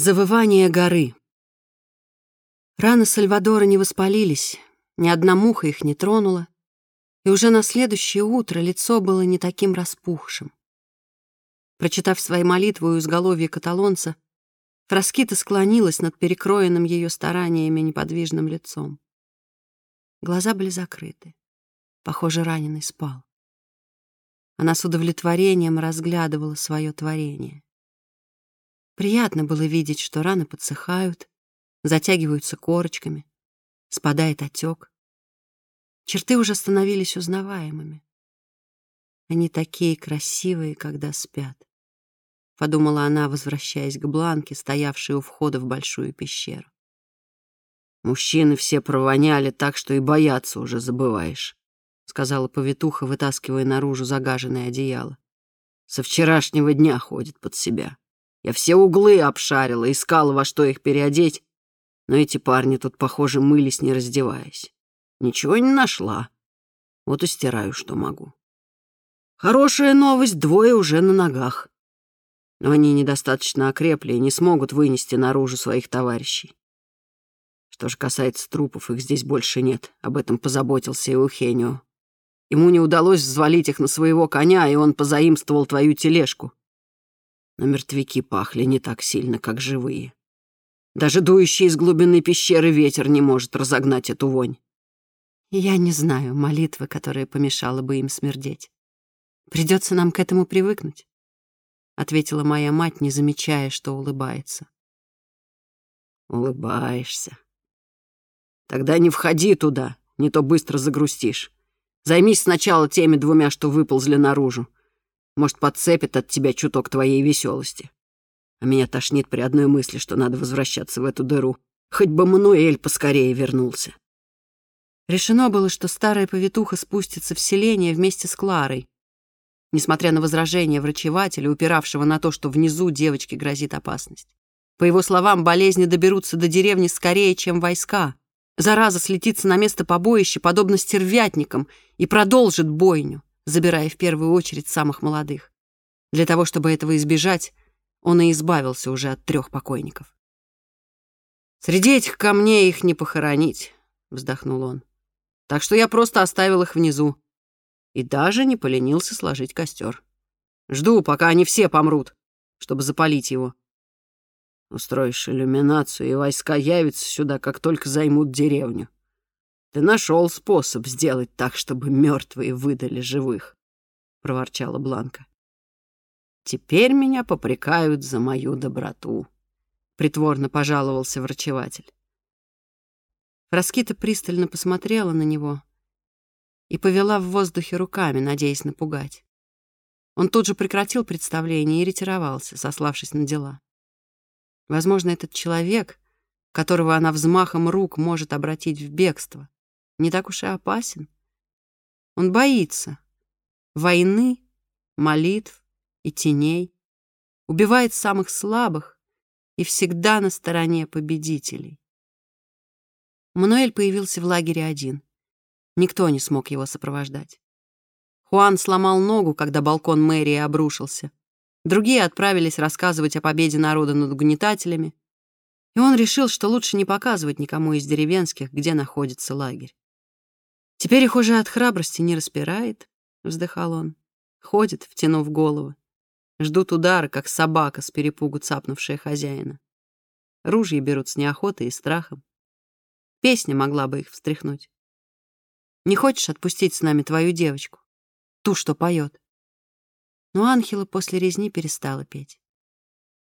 Завывание горы. Раны Сальвадора не воспалились, ни одна муха их не тронула, и уже на следующее утро лицо было не таким распухшим. Прочитав свои молитвы у изголовья каталонца, Фраскита склонилась над перекроенным ее стараниями неподвижным лицом. Глаза были закрыты. Похоже, раненый спал. Она с удовлетворением разглядывала свое творение. Приятно было видеть, что раны подсыхают, затягиваются корочками, спадает отек. Черты уже становились узнаваемыми. Они такие красивые, когда спят. Подумала она, возвращаясь к Бланке, стоявшей у входа в большую пещеру. Мужчины все провоняли так, что и бояться уже забываешь, сказала повитуха, вытаскивая наружу загаженное одеяло. Со вчерашнего дня ходит под себя. Я все углы обшарила, искала, во что их переодеть, но эти парни тут, похоже, мылись, не раздеваясь. Ничего не нашла. Вот и стираю, что могу. Хорошая новость, двое уже на ногах. Но они недостаточно окрепли и не смогут вынести наружу своих товарищей. Что же касается трупов, их здесь больше нет. Об этом позаботился и Ухенио. Ему не удалось взвалить их на своего коня, и он позаимствовал твою тележку но мертвяки пахли не так сильно, как живые. Даже дующий из глубины пещеры ветер не может разогнать эту вонь. Я не знаю молитвы, которая помешала бы им смердеть. Придется нам к этому привыкнуть, — ответила моя мать, не замечая, что улыбается. Улыбаешься. Тогда не входи туда, не то быстро загрустишь. Займись сначала теми двумя, что выползли наружу. Может, подцепит от тебя чуток твоей веселости. А меня тошнит при одной мысли, что надо возвращаться в эту дыру. Хоть бы Мануэль поскорее вернулся. Решено было, что старая повитуха спустится в селение вместе с Кларой. Несмотря на возражения врачевателя, упиравшего на то, что внизу девочке грозит опасность. По его словам, болезни доберутся до деревни скорее, чем войска. Зараза слетится на место побоища, подобно стервятникам, и продолжит бойню забирая в первую очередь самых молодых. Для того, чтобы этого избежать, он и избавился уже от трех покойников. «Среди этих камней их не похоронить», — вздохнул он. «Так что я просто оставил их внизу и даже не поленился сложить костер. Жду, пока они все помрут, чтобы запалить его. Устроишь иллюминацию, и войска явятся сюда, как только займут деревню. Ты нашел способ сделать так, чтобы мертвые выдали живых, проворчала Бланка. Теперь меня попрекают за мою доброту, притворно пожаловался врачеватель. Раскита пристально посмотрела на него и повела в воздухе руками, надеясь напугать. Он тут же прекратил представление и ретировался, сославшись на дела. Возможно, этот человек, которого она взмахом рук может обратить в бегство, не так уж и опасен. Он боится войны, молитв и теней, убивает самых слабых и всегда на стороне победителей. Мануэль появился в лагере один. Никто не смог его сопровождать. Хуан сломал ногу, когда балкон мэрии обрушился. Другие отправились рассказывать о победе народа над угнетателями, и он решил, что лучше не показывать никому из деревенских, где находится лагерь. Теперь их уже от храбрости не распирает, — вздыхал он. Ходит, втянув голову. Ждут удара, как собака с перепугу цапнувшая хозяина. Ружья берут с неохотой и страхом. Песня могла бы их встряхнуть. Не хочешь отпустить с нами твою девочку? Ту, что поет. Но Анхела после резни перестала петь.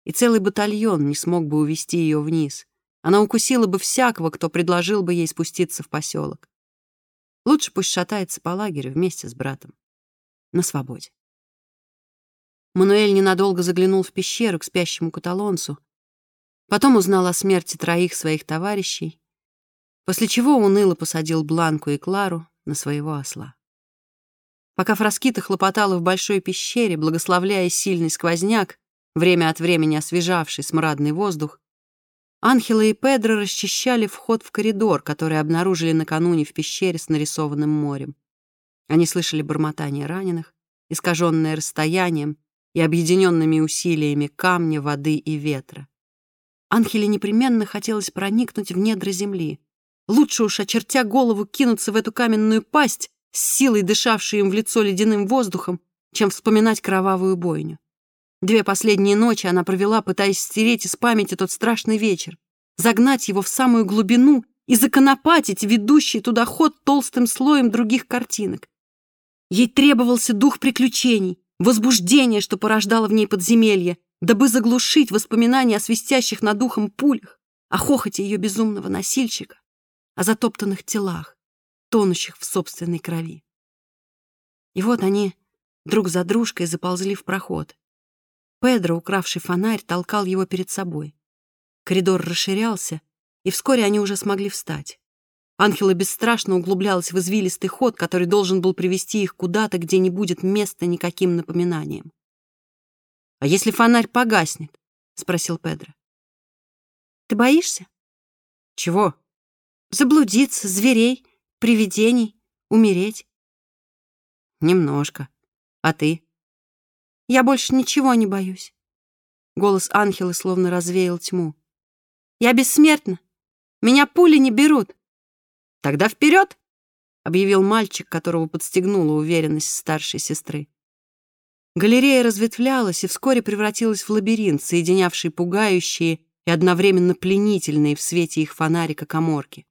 И целый батальон не смог бы увести ее вниз. Она укусила бы всякого, кто предложил бы ей спуститься в поселок. Лучше пусть шатается по лагерю вместе с братом. На свободе. Мануэль ненадолго заглянул в пещеру к спящему каталонцу, потом узнал о смерти троих своих товарищей, после чего уныло посадил Бланку и Клару на своего осла. Пока Фраскита хлопотала в большой пещере, благословляя сильный сквозняк, время от времени освежавший смрадный воздух, Анхела и Педро расчищали вход в коридор, который обнаружили накануне в пещере с нарисованным морем. Они слышали бормотание раненых, искаженное расстоянием и объединенными усилиями камня, воды и ветра. Анхеле непременно хотелось проникнуть в недра земли. Лучше уж, очертя голову, кинуться в эту каменную пасть, с силой дышавшей им в лицо ледяным воздухом, чем вспоминать кровавую бойню. Две последние ночи она провела, пытаясь стереть из памяти тот страшный вечер, загнать его в самую глубину и законопатить ведущий туда ход толстым слоем других картинок. Ей требовался дух приключений, возбуждение, что порождало в ней подземелье, дабы заглушить воспоминания о свистящих над ухом пулях, о хохоте ее безумного носильщика, о затоптанных телах, тонущих в собственной крови. И вот они друг за дружкой заползли в проход. Педро, укравший фонарь, толкал его перед собой. Коридор расширялся, и вскоре они уже смогли встать. Анхела бесстрашно углублялась в извилистый ход, который должен был привести их куда-то, где не будет места никаким напоминанием. «А если фонарь погаснет?» — спросил Педро. «Ты боишься?» «Чего?» «Заблудиться, зверей, привидений, умереть». «Немножко. А ты?» «Я больше ничего не боюсь». Голос Анхелы словно развеял тьму. «Я бессмертна. Меня пули не берут». «Тогда вперед!» — объявил мальчик, которого подстегнула уверенность старшей сестры. Галерея разветвлялась и вскоре превратилась в лабиринт, соединявший пугающие и одновременно пленительные в свете их фонарика коморки.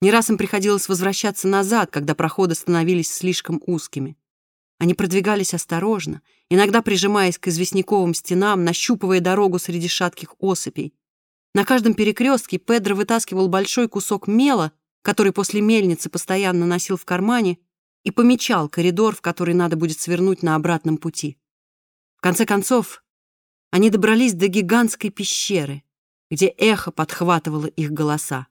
Не раз им приходилось возвращаться назад, когда проходы становились слишком узкими. Они продвигались осторожно, иногда прижимаясь к известняковым стенам, нащупывая дорогу среди шатких осыпей. На каждом перекрестке Педро вытаскивал большой кусок мела, который после мельницы постоянно носил в кармане, и помечал коридор, в который надо будет свернуть на обратном пути. В конце концов, они добрались до гигантской пещеры, где эхо подхватывало их голоса.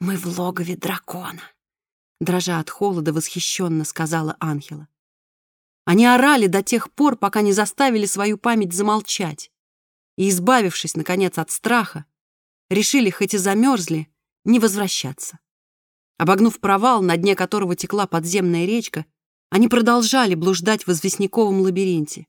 «Мы в логове дракона», — дрожа от холода, восхищенно сказала Анхела. Они орали до тех пор, пока не заставили свою память замолчать, и, избавившись, наконец, от страха, решили, хоть и замерзли, не возвращаться. Обогнув провал, на дне которого текла подземная речка, они продолжали блуждать в известняковом лабиринте.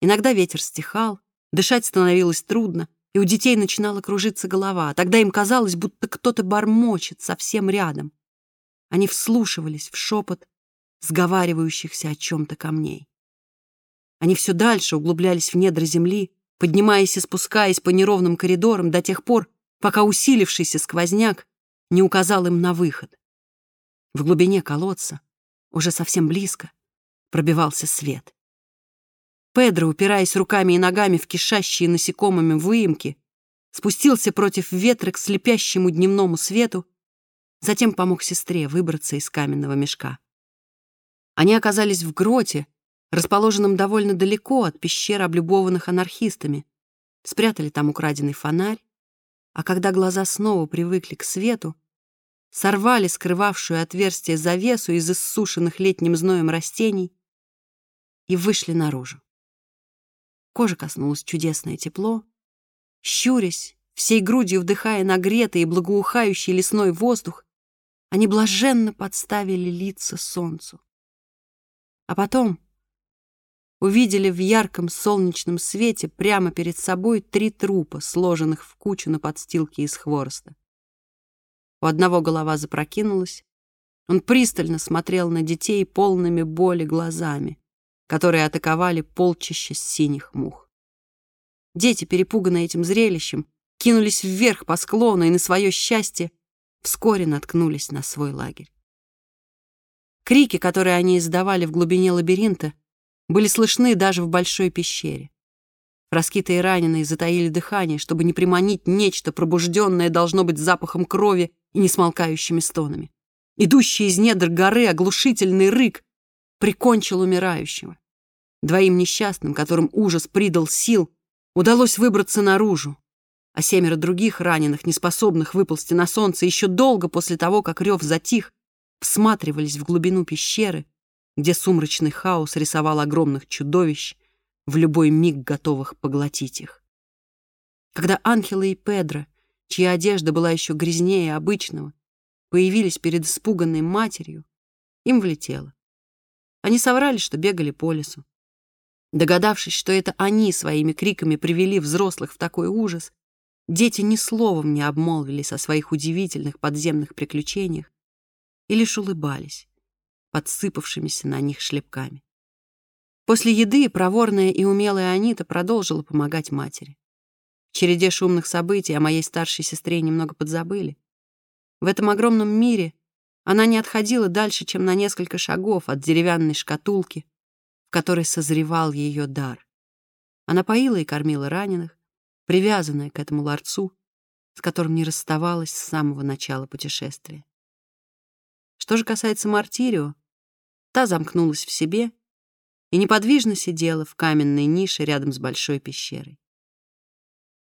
Иногда ветер стихал, дышать становилось трудно, и у детей начинала кружиться голова. Тогда им казалось, будто кто-то бормочет совсем рядом. Они вслушивались в шепот сговаривающихся о чем-то камней. Они все дальше углублялись в недра земли, поднимаясь и спускаясь по неровным коридорам до тех пор, пока усилившийся сквозняк не указал им на выход. В глубине колодца, уже совсем близко, пробивался свет. Педро, упираясь руками и ногами в кишащие насекомыми выемки, спустился против ветра к слепящему дневному свету, затем помог сестре выбраться из каменного мешка. Они оказались в гроте, расположенном довольно далеко от пещер, облюбованных анархистами, спрятали там украденный фонарь, а когда глаза снова привыкли к свету, сорвали скрывавшую отверстие завесу из иссушенных летним зноем растений и вышли наружу. Кожа коснулось чудесное тепло. Щурясь, всей грудью вдыхая нагретый и благоухающий лесной воздух, они блаженно подставили лица солнцу. А потом увидели в ярком солнечном свете прямо перед собой три трупа, сложенных в кучу на подстилке из хвороста. У одного голова запрокинулась. Он пристально смотрел на детей полными боли глазами, которые атаковали полчища синих мух. Дети, перепуганные этим зрелищем, кинулись вверх по склону и на свое счастье вскоре наткнулись на свой лагерь. Крики, которые они издавали в глубине лабиринта, были слышны даже в большой пещере. Раскитые раненые затаили дыхание, чтобы не приманить нечто, пробужденное должно быть запахом крови и несмолкающими стонами. Идущий из недр горы оглушительный рык прикончил умирающего. Двоим несчастным, которым ужас придал сил, удалось выбраться наружу, а семеро других раненых, неспособных выползти на солнце, еще долго после того, как рев затих, всматривались в глубину пещеры, где сумрачный хаос рисовал огромных чудовищ, в любой миг готовых поглотить их. Когда Анхела и Педро, чья одежда была еще грязнее обычного, появились перед испуганной матерью, им влетело. Они соврали, что бегали по лесу. Догадавшись, что это они своими криками привели взрослых в такой ужас, Дети ни словом не обмолвились о своих удивительных подземных приключениях и лишь улыбались подсыпавшимися на них шлепками. После еды проворная и умелая Анита продолжила помогать матери. В череде шумных событий о моей старшей сестре немного подзабыли. В этом огромном мире она не отходила дальше, чем на несколько шагов от деревянной шкатулки, в которой созревал ее дар. Она поила и кормила раненых, привязанная к этому ларцу, с которым не расставалась с самого начала путешествия. Что же касается Мартирио, та замкнулась в себе и неподвижно сидела в каменной нише рядом с большой пещерой.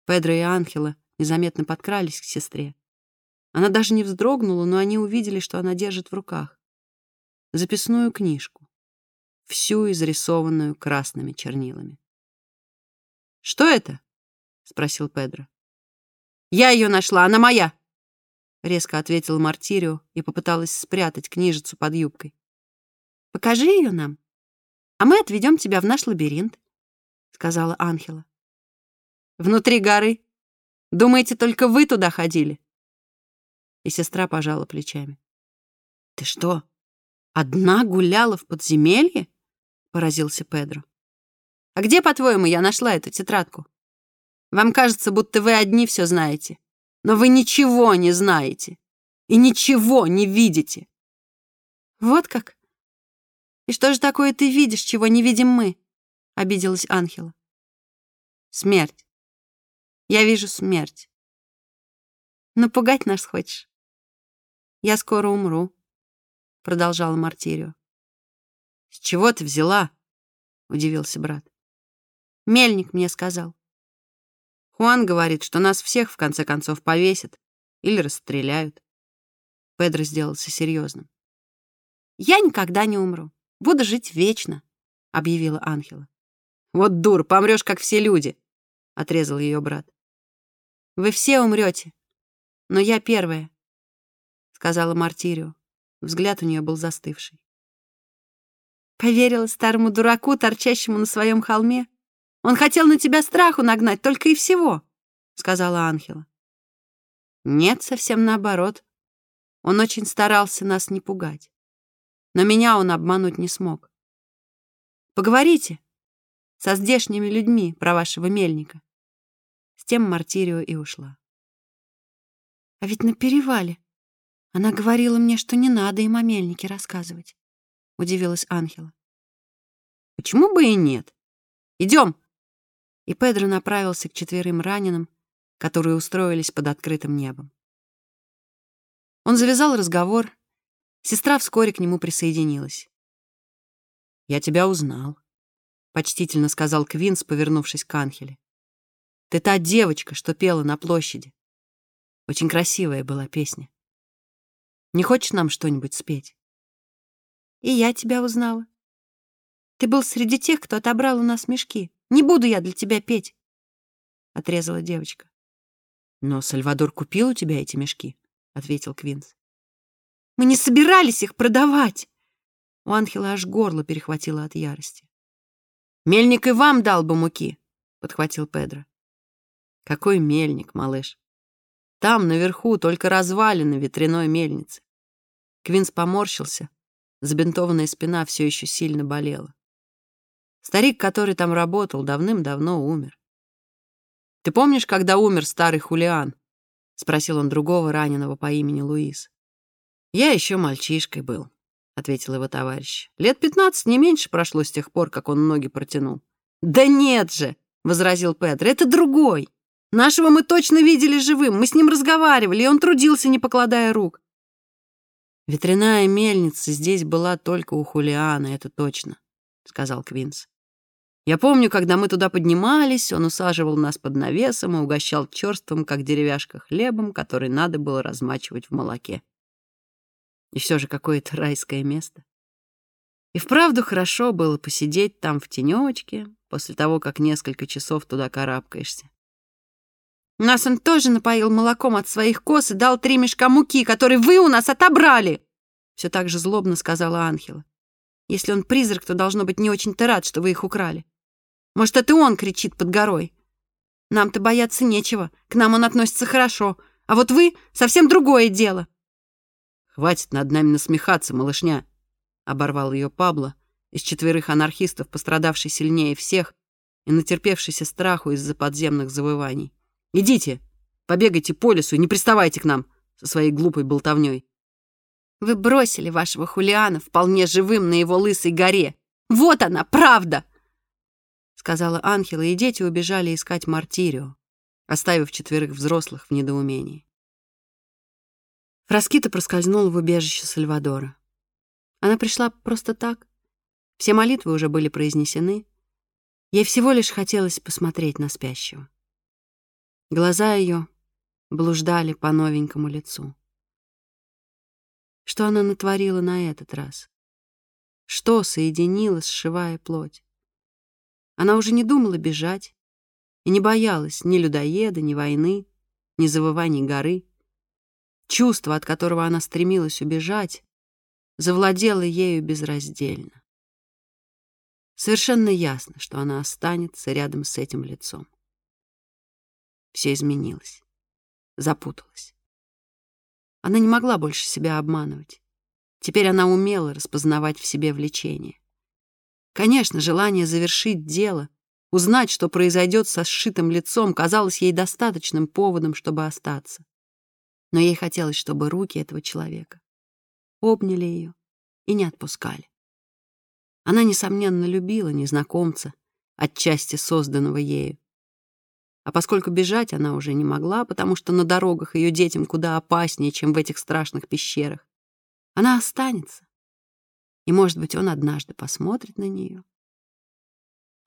Педро и Анхела незаметно подкрались к сестре. Она даже не вздрогнула, но они увидели, что она держит в руках записную книжку, всю изрисованную красными чернилами. «Что это?» — спросил Педро. «Я ее нашла, она моя!» — резко ответила Мартирио и попыталась спрятать книжицу под юбкой. «Покажи ее нам, а мы отведем тебя в наш лабиринт», — сказала Анхела. «Внутри горы. Думаете, только вы туда ходили?» И сестра пожала плечами. «Ты что, одна гуляла в подземелье?» — поразился Педро. «А где, по-твоему, я нашла эту тетрадку?» Вам кажется, будто вы одни все знаете. Но вы ничего не знаете. И ничего не видите. Вот как? И что же такое ты видишь, чего не видим мы? Обиделась Анхела. Смерть. Я вижу смерть. Напугать нас хочешь? Я скоро умру, продолжала Мартирио. С чего ты взяла? Удивился брат. Мельник мне сказал. Хуан говорит, что нас всех в конце концов повесят или расстреляют. Педро сделался серьезным. «Я никогда не умру. Буду жить вечно», — объявила Анхела. «Вот дур, помрешь, как все люди», — отрезал ее брат. «Вы все умрете, но я первая», — сказала Мартирио. Взгляд у нее был застывший. Поверила старому дураку, торчащему на своем холме? Он хотел на тебя страху нагнать, только и всего», — сказала Анхела. «Нет, совсем наоборот. Он очень старался нас не пугать. Но меня он обмануть не смог. Поговорите со здешними людьми про вашего мельника». С тем Мартирио и ушла. «А ведь на перевале она говорила мне, что не надо им о мельнике рассказывать», — удивилась Анхела. «Почему бы и нет? Идем!» И Педро направился к четверым раненым, которые устроились под открытым небом. Он завязал разговор, сестра вскоре к нему присоединилась. «Я тебя узнал», — почтительно сказал Квинс, повернувшись к Анхеле. «Ты та девочка, что пела на площади. Очень красивая была песня. Не хочешь нам что-нибудь спеть?» «И я тебя узнала. Ты был среди тех, кто отобрал у нас мешки. Не буду я для тебя петь, — отрезала девочка. Но Сальвадор купил у тебя эти мешки, — ответил Квинс. Мы не собирались их продавать. У Анхела аж горло перехватило от ярости. Мельник и вам дал бы муки, — подхватил Педро. Какой мельник, малыш? Там, наверху, только развалины ветряной мельницы. Квинс поморщился. Забинтованная спина все еще сильно болела. Старик, который там работал, давным-давно умер. «Ты помнишь, когда умер старый Хулиан?» — спросил он другого раненого по имени Луис. «Я еще мальчишкой был», — ответил его товарищ. «Лет пятнадцать, не меньше прошло с тех пор, как он ноги протянул». «Да нет же!» — возразил Петр. «Это другой. Нашего мы точно видели живым. Мы с ним разговаривали, и он трудился, не покладая рук». «Ветряная мельница здесь была только у Хулиана, это точно», — сказал Квинс. Я помню, когда мы туда поднимались, он усаживал нас под навесом и угощал черством, как деревяшка, хлебом, который надо было размачивать в молоке. И все же какое-то райское место. И вправду хорошо было посидеть там в тенечке после того, как несколько часов туда карабкаешься. Нас он тоже напоил молоком от своих коз и дал три мешка муки, которые вы у нас отобрали!» Все так же злобно сказала Анхела. «Если он призрак, то должно быть не очень-то рад, что вы их украли. Может, это он кричит под горой. Нам-то бояться нечего, к нам он относится хорошо, а вот вы — совсем другое дело». «Хватит над нами насмехаться, малышня», — оборвал ее Пабло, из четверых анархистов, пострадавший сильнее всех и натерпевшийся страху из-за подземных завываний. «Идите, побегайте по лесу и не приставайте к нам со своей глупой болтовней. Вы бросили вашего Хулиана вполне живым на его лысой горе. Вот она, правда!» Сказала Анхела, и дети убежали искать Мартирио, оставив четверых взрослых в недоумении. Фраскита проскользнула в убежище Сальвадора. Она пришла просто так. Все молитвы уже были произнесены. Ей всего лишь хотелось посмотреть на спящего. Глаза ее блуждали по новенькому лицу. Что она натворила на этот раз? Что соединила, сшивая плоть? Она уже не думала бежать и не боялась ни людоеда, ни войны, ни завываний горы. Чувство, от которого она стремилась убежать, завладело ею безраздельно. Совершенно ясно, что она останется рядом с этим лицом. Все изменилось, запуталось. Она не могла больше себя обманывать. Теперь она умела распознавать в себе влечение. Конечно, желание завершить дело, узнать, что произойдет со сшитым лицом, казалось ей достаточным поводом, чтобы остаться. Но ей хотелось, чтобы руки этого человека обняли ее и не отпускали. Она, несомненно, любила незнакомца, отчасти созданного ею. А поскольку бежать она уже не могла, потому что на дорогах ее детям куда опаснее, чем в этих страшных пещерах, она останется. И, может быть, он однажды посмотрит на нее.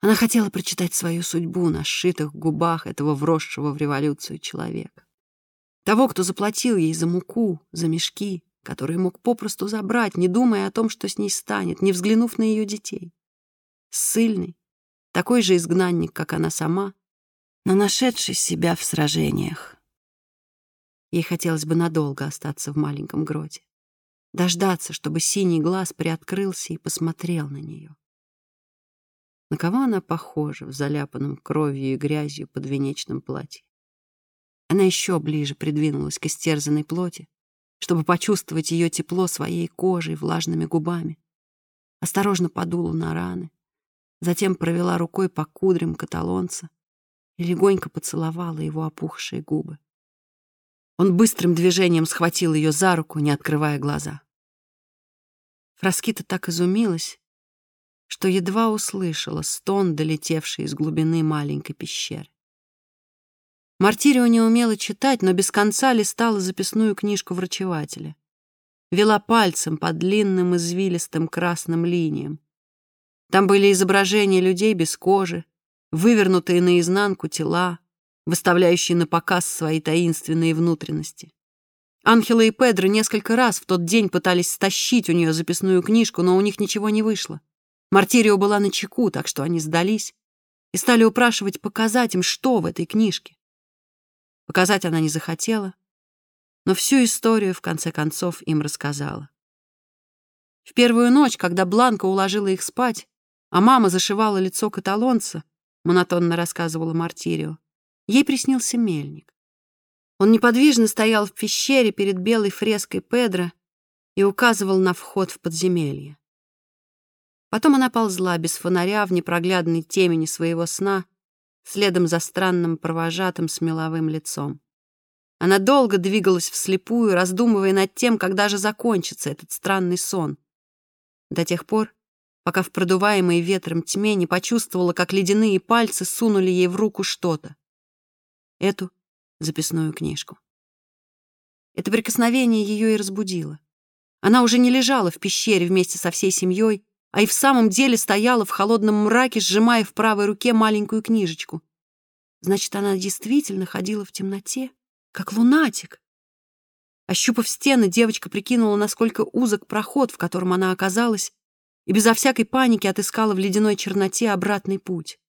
Она хотела прочитать свою судьбу на сшитых губах этого вросшего в революцию человека. Того, кто заплатил ей за муку, за мешки, который мог попросту забрать, не думая о том, что с ней станет, не взглянув на ее детей. Сильный, такой же изгнанник, как она сама, но нашедший себя в сражениях. Ей хотелось бы надолго остаться в маленьком гроте, дождаться, чтобы синий глаз приоткрылся и посмотрел на нее. На кого она похожа в заляпанном кровью и грязью подвенечном платье? Она еще ближе придвинулась к истерзанной плоти, чтобы почувствовать ее тепло своей кожей, влажными губами. Осторожно подула на раны, затем провела рукой по кудрям каталонца и легонько поцеловала его опухшие губы. Он быстрым движением схватил ее за руку, не открывая глаза. Фраскита так изумилась, что едва услышала стон, долетевший из глубины маленькой пещеры. Мартирио не умела читать, но без конца листала записную книжку врачевателя. Вела пальцем по длинным извилистым красным линиям. Там были изображения людей без кожи, вывернутые наизнанку тела, выставляющие на показ свои таинственные внутренности. Анхела и Педро несколько раз в тот день пытались стащить у нее записную книжку, но у них ничего не вышло. Мартирио была на чеку, так что они сдались и стали упрашивать показать им, что в этой книжке. Показать она не захотела, но всю историю, в конце концов, им рассказала. В первую ночь, когда Бланка уложила их спать, а мама зашивала лицо каталонца, монотонно рассказывала Мартирио, ей приснился мельник. Он неподвижно стоял в пещере перед белой фреской Педро и указывал на вход в подземелье. Потом она ползла без фонаря в непроглядной темени своего сна, следом за странным провожатым с меловым лицом. Она долго двигалась вслепую, раздумывая над тем, когда же закончится этот странный сон. До тех пор, пока в продуваемой ветром тьме не почувствовала, как ледяные пальцы сунули ей в руку что-то. Эту записную книжку. Это прикосновение ее и разбудило. Она уже не лежала в пещере вместе со всей семьей, а и в самом деле стояла в холодном мраке, сжимая в правой руке маленькую книжечку. Значит, она действительно ходила в темноте, как лунатик. Ощупав стены, девочка прикинула, насколько узок проход, в котором она оказалась, и безо всякой паники отыскала в ледяной черноте обратный путь.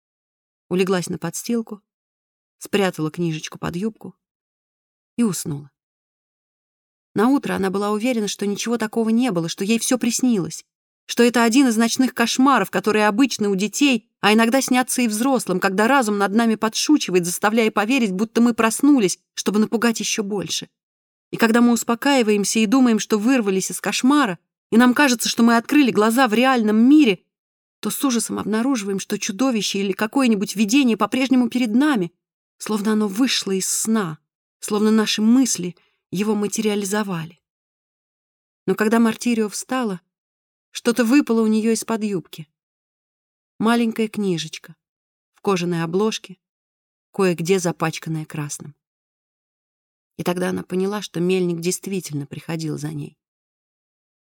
Улеглась на подстилку, спрятала книжечку под юбку и уснула. На утро она была уверена, что ничего такого не было, что ей все приснилось. что это один из ночных кошмаров, которые обычны у детей, а иногда снятся и взрослым, когда разум над нами подшучивает, заставляя поверить, будто мы проснулись, чтобы напугать еще больше. И когда мы успокаиваемся и думаем, что вырвались из кошмара, и нам кажется, что мы открыли глаза в реальном мире, то с ужасом обнаруживаем, что чудовище или какое-нибудь видение по-прежнему перед нами, словно оно вышло из сна, словно наши мысли его материализовали. Но когда Мартирио встала, что-то выпало у нее из-под юбки. Маленькая книжечка в кожаной обложке, кое-где запачканная красным. И тогда она поняла, что мельник действительно приходил за ней.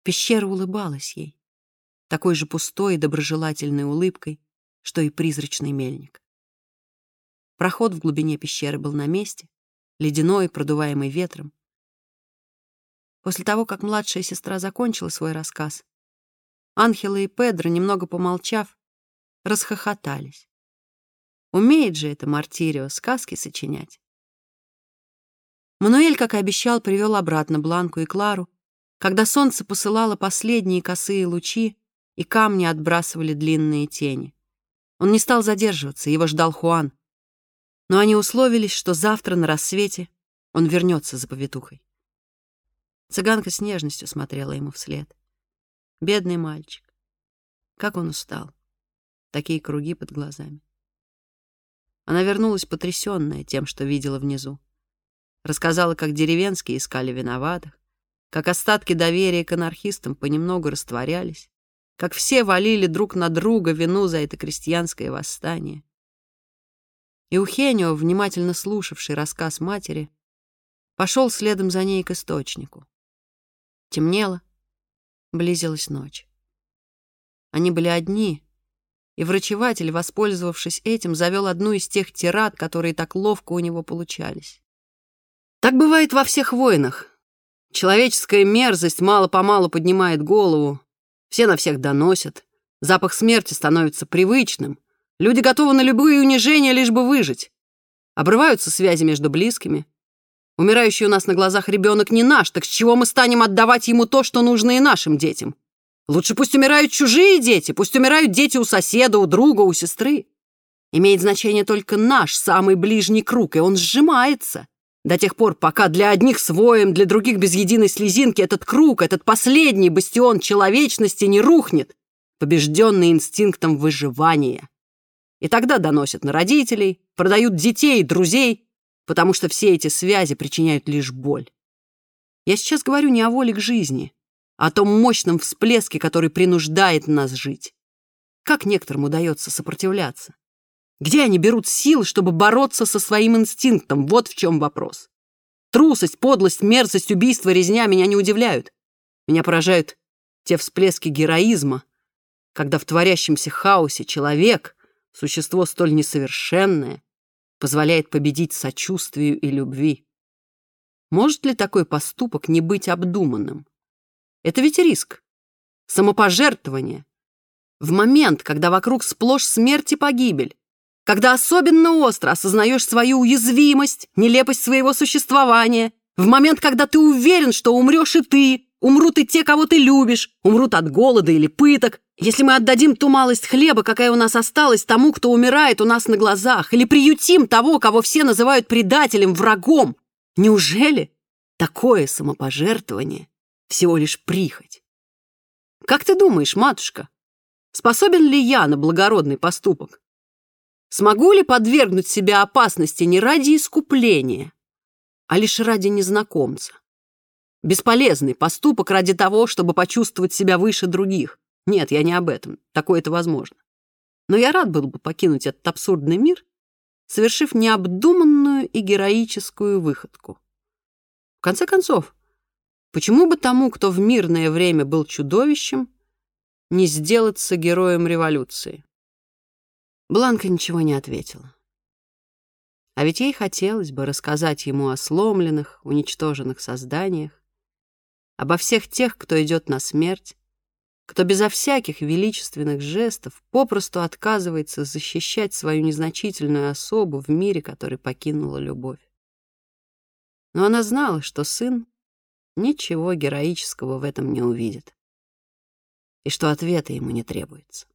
Пещера улыбалась ей, такой же пустой и доброжелательной улыбкой, что и призрачный мельник. Проход в глубине пещеры был на месте, ледяной, продуваемый ветром. После того, как младшая сестра закончила свой рассказ, Анхела и Педро, немного помолчав, расхохотались. Умеет же это Мартирио сказки сочинять. Мануэль, как и обещал, привел обратно Бланку и Клару, когда солнце посылало последние косые лучи, и камни отбрасывали длинные тени. Он не стал задерживаться, его ждал Хуан. Но они условились, что завтра на рассвете он вернется за повитухой. Цыганка с нежностью смотрела ему вслед. Бедный мальчик. Как он устал. Такие круги под глазами. Она вернулась потрясённая тем, что видела внизу. Рассказала, как деревенские искали виноватых, как остатки доверия к анархистам понемногу растворялись, как все валили друг на друга вину за это крестьянское восстание. И Ухенио, внимательно слушавший рассказ матери, пошел следом за ней к источнику. Темнело, близилась ночь. Они были одни, и врачеватель, воспользовавшись этим, завел одну из тех тират, которые так ловко у него получались. Так бывает во всех войнах. Человеческая мерзость мало-помалу поднимает голову, все на всех доносят. Запах смерти становится привычным. Люди готовы на любые унижения, лишь бы выжить. Обрываются связи между близкими. Умирающий у нас на глазах ребенок не наш, так с чего мы станем отдавать ему то, что нужно и нашим детям? Лучше пусть умирают чужие дети, пусть умирают дети у соседа, у друга, у сестры. Имеет значение только наш самый ближний круг, и он сжимается. До тех пор, пока для одних своим, для других без единой слезинки этот круг, этот последний бастион человечности не рухнет, побежденный инстинктом выживания. И тогда доносят на родителей, продают детей, друзей, потому что все эти связи причиняют лишь боль. Я сейчас говорю не о воле к жизни, а о том мощном всплеске, который принуждает нас жить. Как некоторым удается сопротивляться? Где они берут сил, чтобы бороться со своим инстинктом? Вот в чем вопрос. Трусость, подлость, мерзость, убийство, резня меня не удивляют. Меня поражают те всплески героизма, когда в творящемся хаосе человек, существо столь несовершенное, позволяет победить сочувствию и любви. Может ли такой поступок не быть обдуманным? Это ведь риск, самопожертвование. В момент, когда вокруг сплошь смерть и погибель, когда особенно остро осознаешь свою уязвимость, нелепость своего существования, в момент, когда ты уверен, что умрешь и ты, умрут и те, кого ты любишь, умрут от голода или пыток, если мы отдадим ту малость хлеба, какая у нас осталась, тому, кто умирает у нас на глазах, или приютим того, кого все называют предателем, врагом, неужели такое самопожертвование всего лишь прихоть? Как ты думаешь, матушка, способен ли я на благородный поступок? Смогу ли подвергнуть себя опасности не ради искупления, а лишь ради незнакомца? Бесполезный поступок ради того, чтобы почувствовать себя выше других. Нет, я не об этом. Такое это возможно. Но я рад был бы покинуть этот абсурдный мир, совершив необдуманную и героическую выходку. В конце концов, почему бы тому, кто в мирное время был чудовищем, не сделаться героем революции? Бланка ничего не ответила. А ведь ей хотелось бы рассказать ему о сломленных, уничтоженных созданиях, обо всех тех, кто идет на смерть, кто безо всяких величественных жестов попросту отказывается защищать свою незначительную особу в мире, который покинула любовь. Но она знала, что сын ничего героического в этом не увидит. и что ответа ему не требуется.